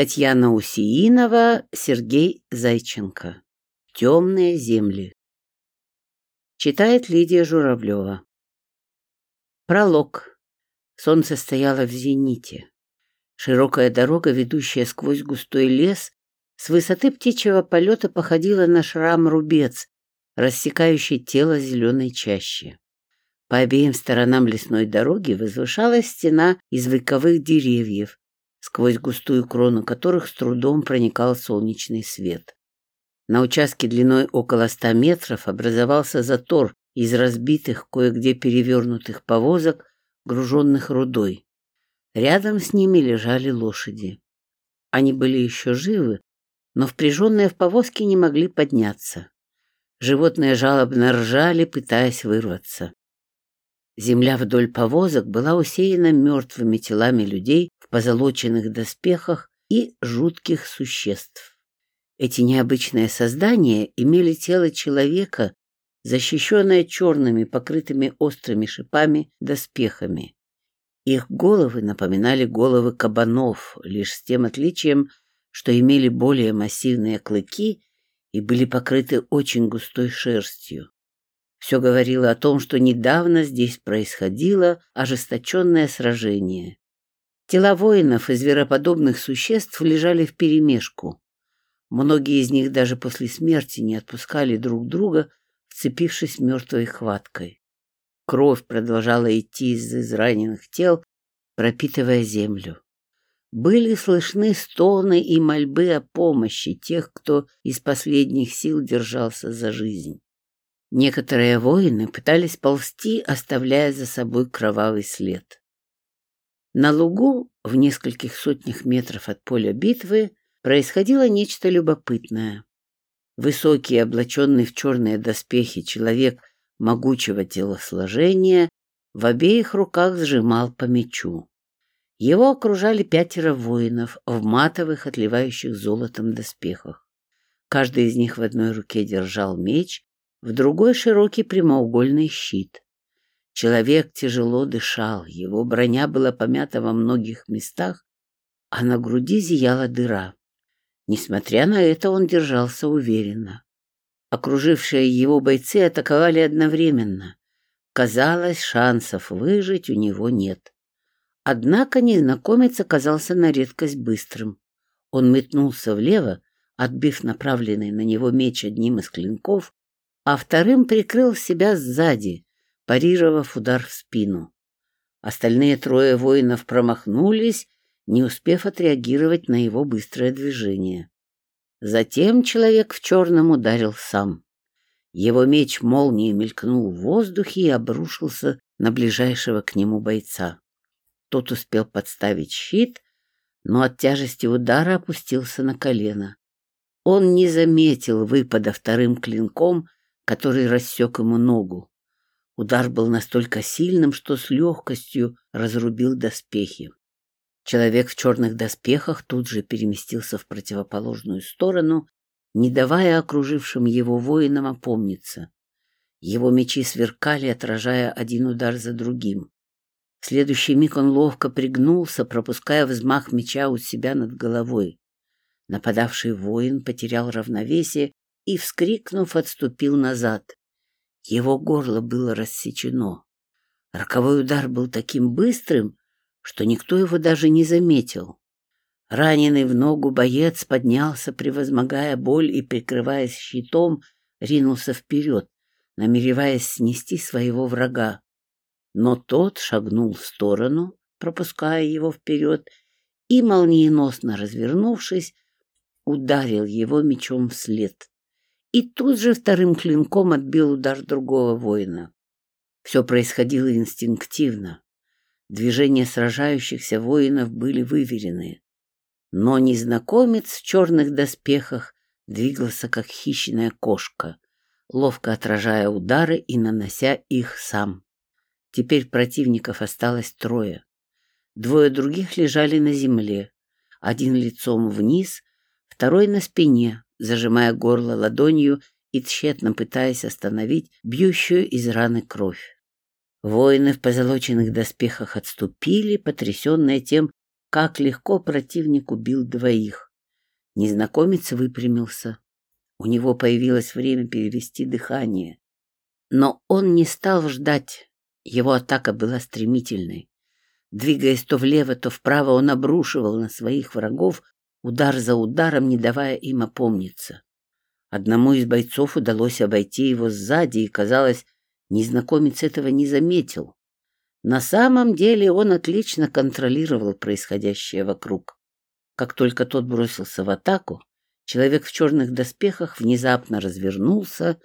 Татьяна Усиинова, Сергей Зайченко. Темные земли. Читает Лидия Журавлева. Пролог. Солнце стояло в зените. Широкая дорога, ведущая сквозь густой лес, с высоты птичьего полета походила на шрам-рубец, рассекающий тело зеленой чащи. По обеим сторонам лесной дороги возвышалась стена из вековых деревьев, сквозь густую крону которых с трудом проникал солнечный свет. На участке длиной около ста метров образовался затор из разбитых, кое-где перевернутых повозок, груженных рудой. Рядом с ними лежали лошади. Они были еще живы, но впряженные в повозки не могли подняться. Животные жалобно ржали, пытаясь вырваться. Земля вдоль повозок была усеяна мертвыми телами людей позолоченных доспехах и жутких существ. Эти необычные создания имели тело человека, защищенное черными, покрытыми острыми шипами доспехами. Их головы напоминали головы кабанов, лишь с тем отличием, что имели более массивные клыки и были покрыты очень густой шерстью. Все говорило о том, что недавно здесь происходило ожесточенное сражение. Тела воинов и звероподобных существ лежали вперемешку. Многие из них даже после смерти не отпускали друг друга, вцепившись мертвой хваткой. Кровь продолжала идти из израненных тел, пропитывая землю. Были слышны стоны и мольбы о помощи тех, кто из последних сил держался за жизнь. Некоторые воины пытались ползти, оставляя за собой кровавый след. На лугу, в нескольких сотнях метров от поля битвы, происходило нечто любопытное. Высокий, облаченный в черные доспехи человек могучего телосложения в обеих руках сжимал по мечу. Его окружали пятеро воинов в матовых, отливающих золотом доспехах. Каждый из них в одной руке держал меч, в другой широкий прямоугольный щит. Человек тяжело дышал, его броня была помята во многих местах, а на груди зияла дыра. Несмотря на это, он держался уверенно. Окружившие его бойцы атаковали одновременно. Казалось, шансов выжить у него нет. Однако незнакомец оказался на редкость быстрым. Он метнулся влево, отбив направленный на него меч одним из клинков, а вторым прикрыл себя сзади, парировав удар в спину. Остальные трое воинов промахнулись, не успев отреагировать на его быстрое движение. Затем человек в черном ударил сам. Его меч молнией мелькнул в воздухе и обрушился на ближайшего к нему бойца. Тот успел подставить щит, но от тяжести удара опустился на колено. Он не заметил выпада вторым клинком который рассек ему ногу. Удар был настолько сильным, что с легкостью разрубил доспехи. Человек в черных доспехах тут же переместился в противоположную сторону, не давая окружившим его воинам опомниться. Его мечи сверкали, отражая один удар за другим. В следующий миг он ловко пригнулся, пропуская взмах меча у себя над головой. Нападавший воин потерял равновесие и, вскрикнув, отступил назад. Его горло было рассечено. Роковой удар был таким быстрым, что никто его даже не заметил. Раненый в ногу боец поднялся, превозмогая боль и, прикрываясь щитом, ринулся вперед, намереваясь снести своего врага. Но тот шагнул в сторону, пропуская его вперед, и, молниеносно развернувшись, ударил его мечом вслед и тут же вторым клинком отбил удар другого воина. Все происходило инстинктивно. Движения сражающихся воинов были выверены. Но незнакомец в черных доспехах двигался, как хищная кошка, ловко отражая удары и нанося их сам. Теперь противников осталось трое. Двое других лежали на земле, один лицом вниз, второй на спине, зажимая горло ладонью и тщетно пытаясь остановить бьющую из раны кровь. Воины в позолоченных доспехах отступили, потрясенные тем, как легко противник убил двоих. Незнакомец выпрямился. У него появилось время перевести дыхание. Но он не стал ждать. Его атака была стремительной. Двигаясь то влево, то вправо, он обрушивал на своих врагов удар за ударом, не давая им опомниться. Одному из бойцов удалось обойти его сзади, и, казалось, незнакомец этого не заметил. На самом деле он отлично контролировал происходящее вокруг. Как только тот бросился в атаку, человек в черных доспехах внезапно развернулся,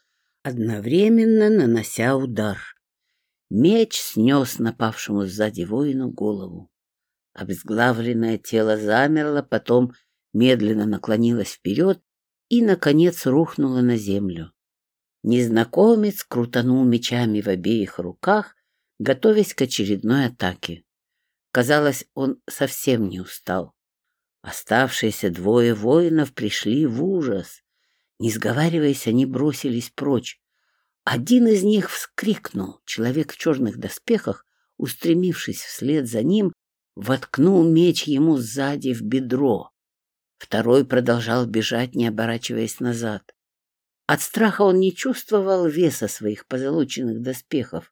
одновременно нанося удар. Меч снес напавшему сзади воину голову. Обезглавленное тело замерло, потом медленно наклонилось вперед и, наконец, рухнуло на землю. Незнакомец крутанул мечами в обеих руках, готовясь к очередной атаке. Казалось, он совсем не устал. Оставшиеся двое воинов пришли в ужас. Не сговариваясь, они бросились прочь. Один из них вскрикнул. Человек в черных доспехах, устремившись вслед за ним, воткнул меч ему сзади в бедро. Второй продолжал бежать, не оборачиваясь назад. От страха он не чувствовал веса своих позолоченных доспехов.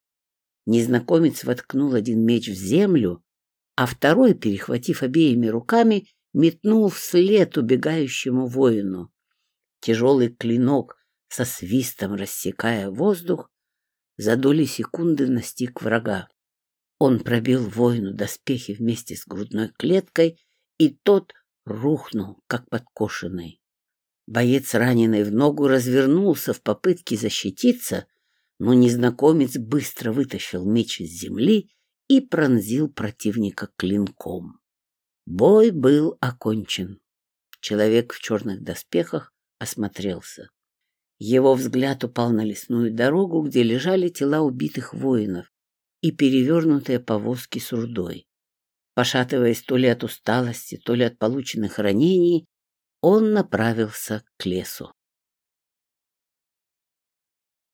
Незнакомец воткнул один меч в землю, а второй, перехватив обеими руками, метнул вслед убегающему воину. Тяжелый клинок, со свистом рассекая воздух, за доли секунды настиг врага. Он пробил воину доспехи вместе с грудной клеткой, и тот рухнул, как подкошенный. Боец, раненый в ногу, развернулся в попытке защититься, но незнакомец быстро вытащил меч из земли и пронзил противника клинком. Бой был окончен. Человек в черных доспехах осмотрелся. Его взгляд упал на лесную дорогу, где лежали тела убитых воинов и перевернутые повозки с рудой. Пошатываясь то ли от усталости, то ли от полученных ранений, он направился к лесу.